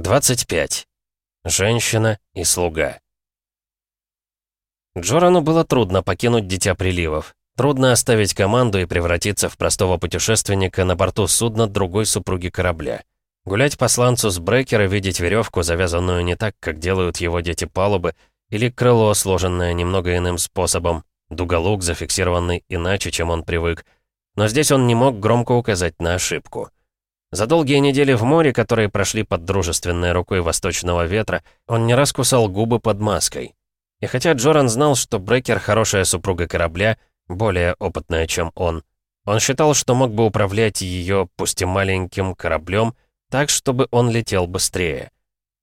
25. Женщина и слуга. Джорану было трудно покинуть Дитя Приливов. Трудно оставить команду и превратиться в простого путешественника на борту судна другой супруги корабля. Гулять по сланцу с брекера, видеть веревку, завязанную не так, как делают его дети палубы, или крыло, сложенное немного иным способом, дуголук, зафиксированный иначе, чем он привык. Но здесь он не мог громко указать на ошибку. За долгие недели в море, которые прошли под дружественной рукой восточного ветра, он не раз кусал губы под маской. И хотя Джоран знал, что Брекер хорошая супруга корабля, более опытная, чем он, он считал, что мог бы управлять ее, пусть и маленьким, кораблем, так, чтобы он летел быстрее.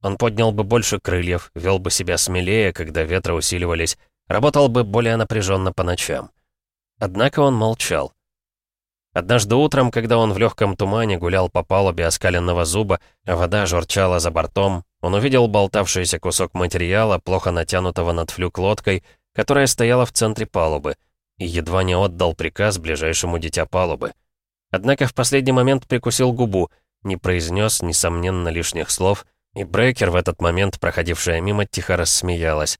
Он поднял бы больше крыльев, вел бы себя смелее, когда ветра усиливались, работал бы более напряженно по ночам. Однако он молчал. Однажды утром, когда он в легком тумане гулял по палубе оскаленного зуба, а вода журчала за бортом, он увидел болтавшийся кусок материала, плохо натянутого над флюк лодкой, которая стояла в центре палубы, и едва не отдал приказ ближайшему дитя палубы. Однако в последний момент прикусил губу, не произнес, несомненно, лишних слов, и Брейкер в этот момент проходившая мимо, тихо рассмеялась.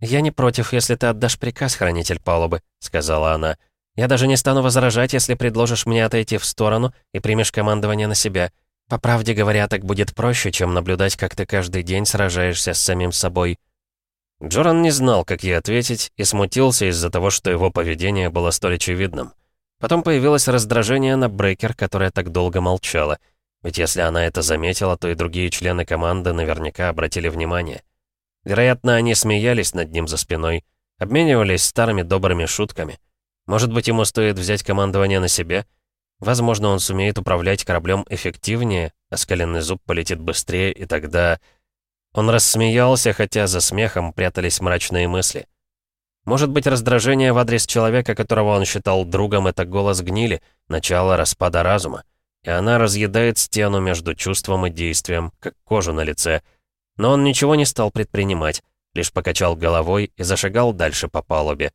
«Я не против, если ты отдашь приказ, хранитель палубы», — сказала она, — я даже не стану возражать, если предложишь мне отойти в сторону и примешь командование на себя. По правде говоря, так будет проще, чем наблюдать, как ты каждый день сражаешься с самим собой». Джоран не знал, как ей ответить, и смутился из-за того, что его поведение было столь очевидным. Потом появилось раздражение на Брейкер, которая так долго молчала. Ведь если она это заметила, то и другие члены команды наверняка обратили внимание. Вероятно, они смеялись над ним за спиной, обменивались старыми добрыми шутками — может быть, ему стоит взять командование на себя? Возможно, он сумеет управлять кораблем эффективнее, а скаленный зуб полетит быстрее, и тогда... Он рассмеялся, хотя за смехом прятались мрачные мысли. Может быть, раздражение в адрес человека, которого он считал другом, это голос гнили, начало распада разума. И она разъедает стену между чувством и действием, как кожу на лице. Но он ничего не стал предпринимать, лишь покачал головой и зашагал дальше по палубе.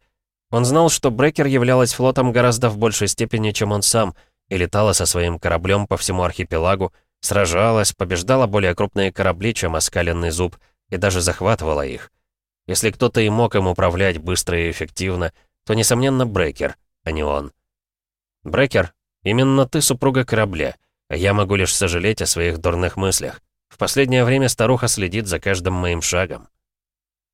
Он знал, что Брекер являлась флотом гораздо в большей степени, чем он сам, и летала со своим кораблем по всему архипелагу, сражалась, побеждала более крупные корабли, чем оскаленный зуб, и даже захватывала их. Если кто-то и мог им управлять быстро и эффективно, то, несомненно, Брекер, а не он. «Брекер, именно ты супруга корабля, а я могу лишь сожалеть о своих дурных мыслях. В последнее время старуха следит за каждым моим шагом».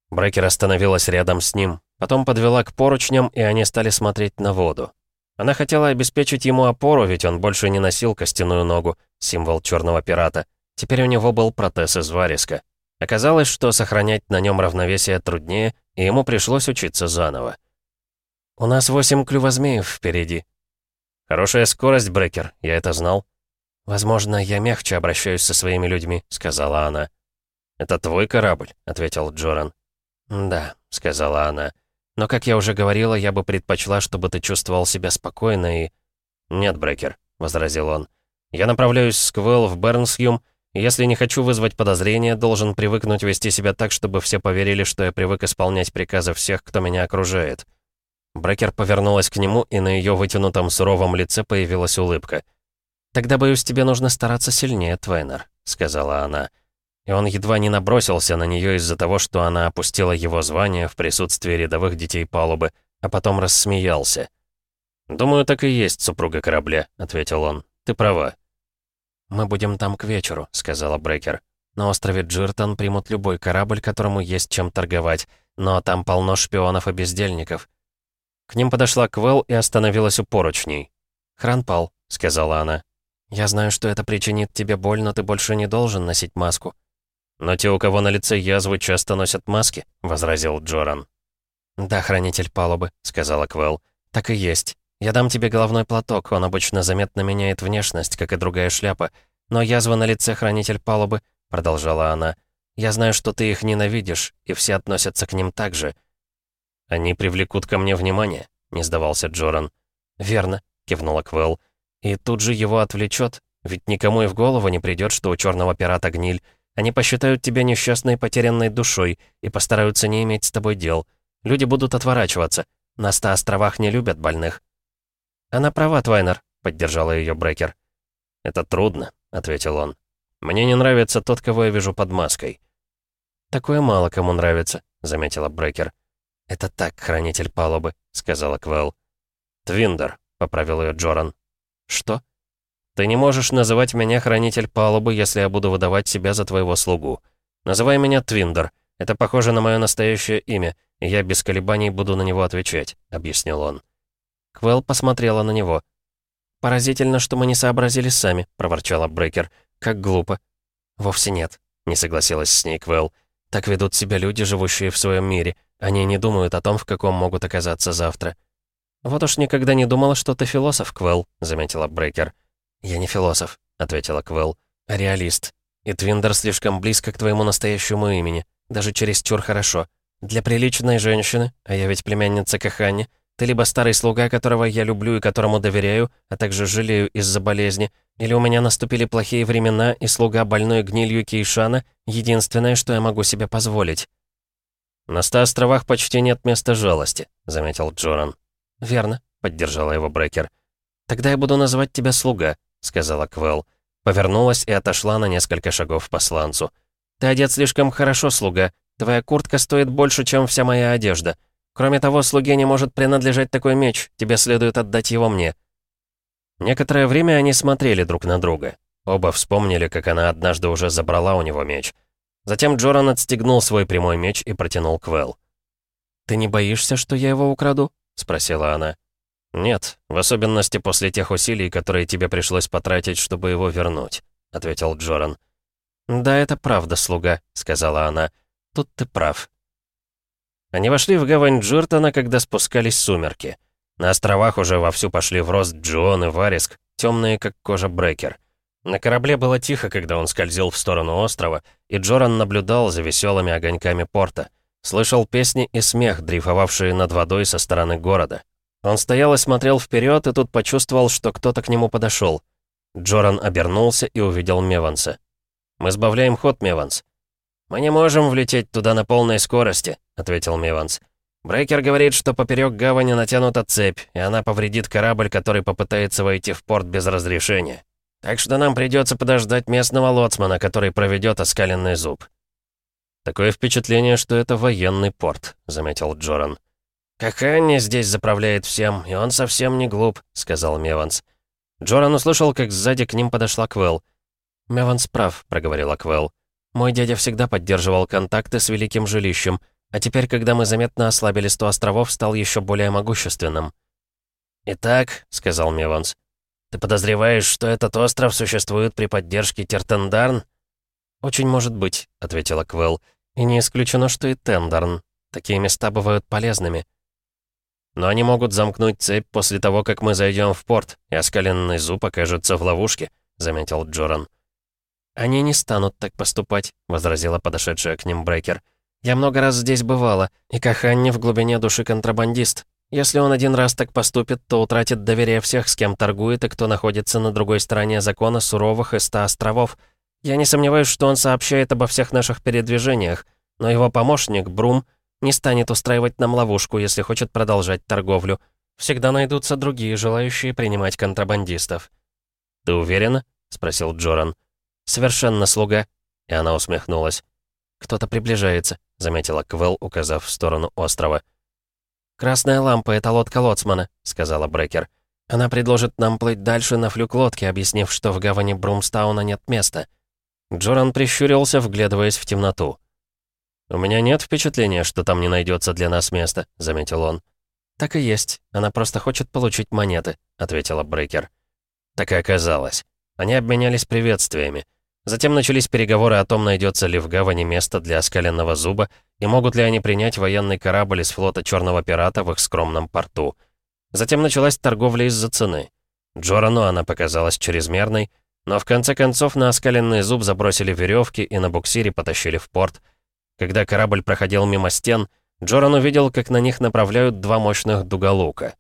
Брекер остановилась рядом с ним, Потом подвела к поручням, и они стали смотреть на воду. Она хотела обеспечить ему опору, ведь он больше не носил костяную ногу, символ черного пирата. Теперь у него был протез из вариска. Оказалось, что сохранять на нем равновесие труднее, и ему пришлось учиться заново. «У нас восемь клювозмеев впереди». «Хорошая скорость, Брекер, я это знал». «Возможно, я мягче обращаюсь со своими людьми», — сказала она. «Это твой корабль», — ответил Джоран. «Да», — сказала она. Но, как я уже говорила, я бы предпочла, чтобы ты чувствовал себя спокойно и...» «Нет, Брекер», — возразил он. «Я направляюсь с Квелл в Бернсьюм, и если не хочу вызвать подозрения, должен привыкнуть вести себя так, чтобы все поверили, что я привык исполнять приказы всех, кто меня окружает». Брекер повернулась к нему, и на ее вытянутом суровом лице появилась улыбка. «Тогда, боюсь, тебе нужно стараться сильнее, Твейнер», — сказала она. «Твейнер» и он едва не набросился на нее из-за того, что она опустила его звание в присутствии рядовых детей палубы, а потом рассмеялся. «Думаю, так и есть супруга корабля», — ответил он. «Ты права». «Мы будем там к вечеру», — сказала Брекер. «На острове Джиртон примут любой корабль, которому есть чем торговать, но там полно шпионов и бездельников». К ним подошла Квел и остановилась у поручней. «Хран пал», — сказала она. «Я знаю, что это причинит тебе боль, но ты больше не должен носить маску. «Но те, у кого на лице язвы, часто носят маски», — возразил Джоран. «Да, хранитель палубы», — сказала Квелл. «Так и есть. Я дам тебе головной платок, он обычно заметно меняет внешность, как и другая шляпа. Но язва на лице хранитель палубы», — продолжала она. «Я знаю, что ты их ненавидишь, и все относятся к ним так же». «Они привлекут ко мне внимание», — не сдавался Джоран. «Верно», — кивнула Квелл. «И тут же его отвлечет, ведь никому и в голову не придет, что у черного пирата гниль». Они посчитают тебя несчастной потерянной душой и постараются не иметь с тобой дел. Люди будут отворачиваться. На ста островах не любят больных». «Она права, Твайнер», — поддержала ее Брекер. «Это трудно», — ответил он. «Мне не нравится тот, кого я вижу под маской». «Такое мало кому нравится», — заметила Брекер. «Это так, хранитель палубы», — сказала Квелл. «Твиндер», — поправил ее Джоран. «Что?» Ты не можешь называть меня хранитель палубы, если я буду выдавать себя за твоего слугу. Называй меня Твиндер. Это похоже на мое настоящее имя, и я без колебаний буду на него отвечать», — объяснил он. Квелл посмотрела на него. «Поразительно, что мы не сообразили сами», — проворчала Брекер. «Как глупо». «Вовсе нет», — не согласилась с ней Квелл. «Так ведут себя люди, живущие в своем мире. Они не думают о том, в каком могут оказаться завтра». «Вот уж никогда не думала, что ты философ, Квелл», — заметила Брекер. «Я не философ», — ответила Квелл. «А реалист. И Твиндер слишком близко к твоему настоящему имени. Даже чересчур хорошо. Для приличной женщины, а я ведь племянница Кахани, ты либо старый слуга, которого я люблю и которому доверяю, а также жалею из-за болезни, или у меня наступили плохие времена, и слуга больной гнилью Кейшана — единственное, что я могу себе позволить». «На ста островах почти нет места жалости», — заметил Джоран. «Верно», — поддержала его Брекер. «Тогда я буду называть тебя слуга», — сказала Квел, Повернулась и отошла на несколько шагов посланцу. «Ты одет слишком хорошо, слуга. Твоя куртка стоит больше, чем вся моя одежда. Кроме того, слуге не может принадлежать такой меч. Тебе следует отдать его мне». Некоторое время они смотрели друг на друга. Оба вспомнили, как она однажды уже забрала у него меч. Затем Джоран отстегнул свой прямой меч и протянул Квел. «Ты не боишься, что я его украду?» — спросила она. «Нет, в особенности после тех усилий, которые тебе пришлось потратить, чтобы его вернуть», — ответил Джоран. «Да, это правда, слуга», — сказала она. «Тут ты прав». Они вошли в гавань Джиртона, когда спускались сумерки. На островах уже вовсю пошли в рост Джион и Вариск, темные, как кожа Брекер. На корабле было тихо, когда он скользил в сторону острова, и Джоран наблюдал за веселыми огоньками порта. Слышал песни и смех, дрейфовавшие над водой со стороны города. Он стоял и смотрел вперед, и тут почувствовал, что кто-то к нему подошел. Джоран обернулся и увидел Меванса. «Мы сбавляем ход, Меванс». «Мы не можем влететь туда на полной скорости», — ответил Меванс. «Брейкер говорит, что поперек гавани натянута цепь, и она повредит корабль, который попытается войти в порт без разрешения. Так что нам придется подождать местного лоцмана, который проведет оскаленный зуб». «Такое впечатление, что это военный порт», — заметил Джоран. «Какая здесь заправляет всем, и он совсем не глуп», — сказал Меванс. Джоран услышал, как сзади к ним подошла Квелл. «Меванс прав», — проговорила Квелл. «Мой дядя всегда поддерживал контакты с Великим Жилищем, а теперь, когда мы заметно ослабили сто островов, стал еще более могущественным». «Итак», — сказал Меванс, — «ты подозреваешь, что этот остров существует при поддержке Тертендарн?» «Очень может быть», — ответила Квелл. «И не исключено, что и Тендарн. Такие места бывают полезными». Но они могут замкнуть цепь после того, как мы зайдем в порт, и оскаленный зуб окажется в ловушке», — заметил Джоран. «Они не станут так поступать», — возразила подошедшая к ним Брекер. «Я много раз здесь бывала, и Каханни в глубине души контрабандист. Если он один раз так поступит, то утратит доверие всех, с кем торгует и кто находится на другой стороне закона суровых и ста островов. Я не сомневаюсь, что он сообщает обо всех наших передвижениях, но его помощник, Брум, не станет устраивать нам ловушку, если хочет продолжать торговлю. Всегда найдутся другие, желающие принимать контрабандистов». «Ты уверена?» — спросил Джоран. «Совершенно слуга». И она усмехнулась. «Кто-то приближается», — заметила Квелл, указав в сторону острова. «Красная лампа — это лодка Лоцмана», — сказала Брекер. «Она предложит нам плыть дальше на флюк лодки, объяснив, что в гавани Брумстауна нет места». Джоран прищурился, вглядываясь в темноту. «У меня нет впечатления, что там не найдется для нас места», — заметил он. «Так и есть. Она просто хочет получить монеты», — ответила Брейкер. Так и оказалось. Они обменялись приветствиями. Затем начались переговоры о том, найдется ли в гавани место для оскаленного зуба и могут ли они принять военный корабль из флота Черного Пирата в их скромном порту. Затем началась торговля из-за цены. Джорану она показалась чрезмерной, но в конце концов на оскаленный зуб забросили веревки и на буксире потащили в порт — когда корабль проходил мимо стен, Джоран увидел, как на них направляют два мощных дуголука.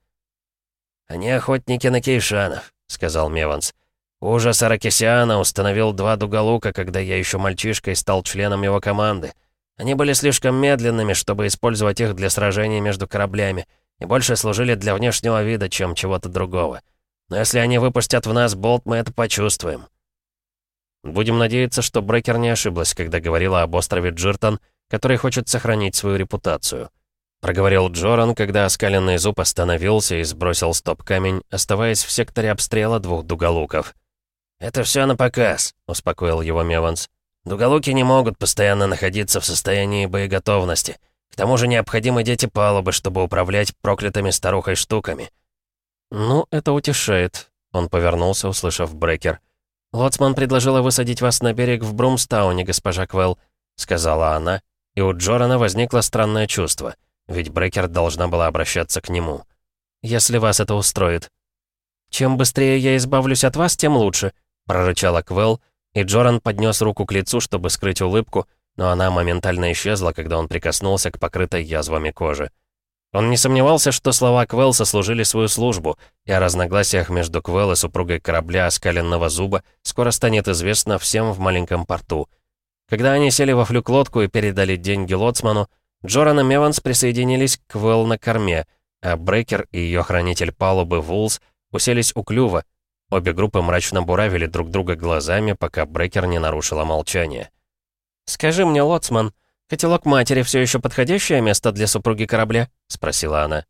«Они охотники на кейшанов», — сказал Меванс. «Ужас Аракисиана установил два дуголука, когда я еще мальчишкой стал членом его команды. Они были слишком медленными, чтобы использовать их для сражений между кораблями, и больше служили для внешнего вида, чем чего-то другого. Но если они выпустят в нас болт, мы это почувствуем». Будем надеяться, что Брекер не ошиблась, когда говорила об острове Джиртон, который хочет сохранить свою репутацию. Проговорил Джоран, когда оскаленный зуб остановился и сбросил стоп-камень, оставаясь в секторе обстрела двух дуголуков. «Это все на показ», — успокоил его Меванс. «Дуголуки не могут постоянно находиться в состоянии боеготовности. К тому же необходимы дети палубы, чтобы управлять проклятыми старухой штуками». «Ну, это утешает», — он повернулся, услышав Брекер. «Брекер». «Лоцман предложила высадить вас на берег в Брумстауне, госпожа Квелл», — сказала она, и у Джорана возникло странное чувство, ведь Брекер должна была обращаться к нему. «Если вас это устроит». «Чем быстрее я избавлюсь от вас, тем лучше», — прорычала Квелл, и Джоран поднес руку к лицу, чтобы скрыть улыбку, но она моментально исчезла, когда он прикоснулся к покрытой язвами кожи. Он не сомневался, что слова Квелл сослужили свою службу, и о разногласиях между Квелл и супругой корабля «Оскаленного зуба» скоро станет известно всем в маленьком порту. Когда они сели во флюк-лодку и передали деньги лоцману, Джоран и Меванс присоединились к Квелл на корме, а Брекер и ее хранитель палубы Вулс уселись у клюва. Обе группы мрачно буравили друг друга глазами, пока Брекер не нарушила молчание. «Скажи мне, лоцман», «Котелок матери все еще подходящее место для супруги корабля?» — спросила она.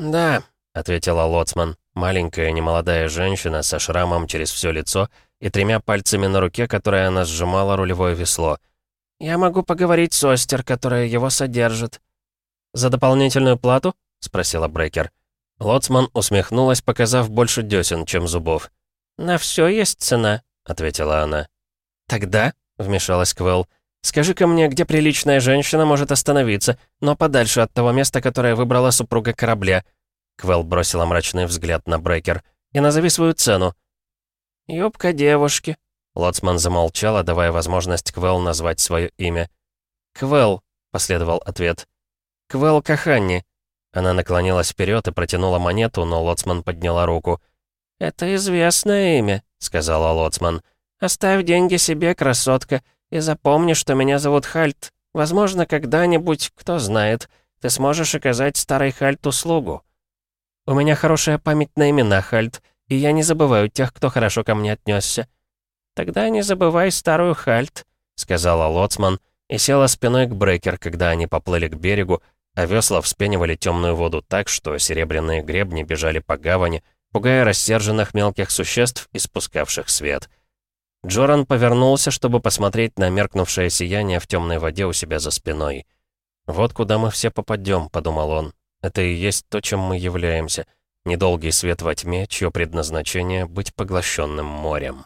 «Да», — ответила Лоцман, маленькая немолодая женщина со шрамом через все лицо и тремя пальцами на руке, которой она сжимала рулевое весло. «Я могу поговорить с Остер, которая его содержит». «За дополнительную плату?» — спросила Брекер. Лоцман усмехнулась, показав больше десен, чем зубов. «На все есть цена», — ответила она. «Тогда», — вмешалась Квелл, — Скажи-ка мне, где приличная женщина может остановиться, но подальше от того места, которое выбрала супруга корабля?» Квелл бросила мрачный взгляд на Брекер. «И назови свою цену». «Ёбка девушки». Лоцман замолчала, давая возможность Квелл назвать свое имя. «Квелл», — последовал ответ. «Квелл Каханни». Она наклонилась вперед и протянула монету, но Лоцман подняла руку. «Это известное имя», — сказала Лоцман. «Оставь деньги себе, красотка. И запомни, что меня зовут Хальт. Возможно, когда-нибудь, кто знает, ты сможешь оказать старой Хальт услугу. У меня хорошая память на имена, Хальт, и я не забываю тех, кто хорошо ко мне отнесся. «Тогда не забывай старую Хальт», — сказала Лоцман, и села спиной к Брекер, когда они поплыли к берегу, а весла вспенивали темную воду так, что серебряные гребни бежали по гавани, пугая рассерженных мелких существ, испускавших свет — Джоран повернулся, чтобы посмотреть на меркнувшее сияние в темной воде у себя за спиной. «Вот куда мы все попадем», — подумал он. «Это и есть то, чем мы являемся. Недолгий свет во тьме, чье предназначение — быть поглощенным морем».